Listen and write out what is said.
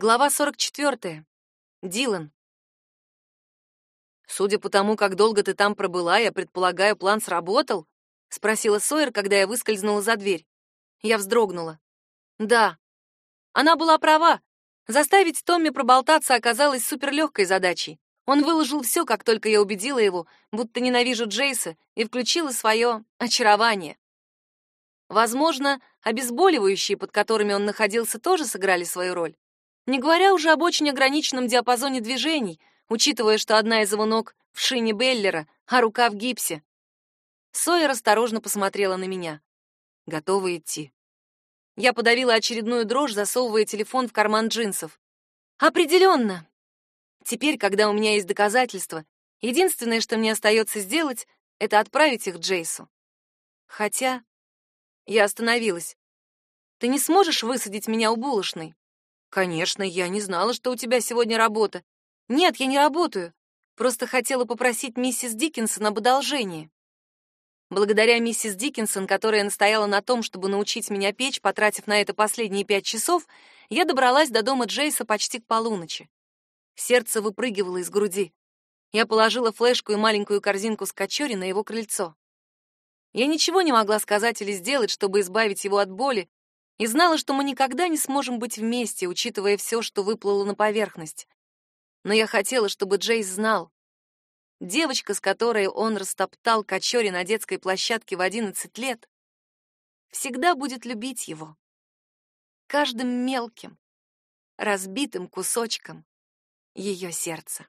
Глава 44. Дилан. Судя по тому, как долго ты там пробыла, я предполагаю, план сработал? спросила Сойер, когда я выскользнула за дверь. Я вздрогнула. Да. Она была права. Заставить Томми проболтаться оказалось суперлегкой задачей. Он выложил все, как только я убедила его, будто ненавижу Джейса, и включила свое очарование. Возможно, обезболивающие, под которыми он находился, тоже сыграли свою роль. Не говоря уже об очень ограниченном диапазоне движений, учитывая, что одна из его ног в шине Беллера, а рука в гипсе. Сойер осторожно посмотрела на меня. Готова идти. Я подавила очередную дрожь, засовывая телефон в карман джинсов. Определенно. Теперь, когда у меня есть доказательства, единственное, что мне остается сделать, это отправить их Джейсу. Хотя я остановилась. Ты не сможешь высадить меня у булочной? Конечно, я не знала, что у тебя сегодня работа. Нет, я не работаю. Просто хотела попросить миссис Диккенсон об одолжении. Благодаря миссис Диккенсон, которая настояла на том, чтобы научить меня печь, потратив на это последние пять часов, я добралась до дома Джейса почти к полуночи. Сердце выпрыгивало из груди. Я положила флешку и маленькую корзинку с качори на его крыльцо. Я ничего не могла сказать или сделать, чтобы избавить его от боли, и знала, что мы никогда не сможем быть вместе, учитывая все, что выплыло на поверхность. Но я хотела, чтобы Джейс знал. Девочка, с которой он растоптал кочори на детской площадке в 11 лет, всегда будет любить его. Каждым мелким, разбитым кусочком ее сердца.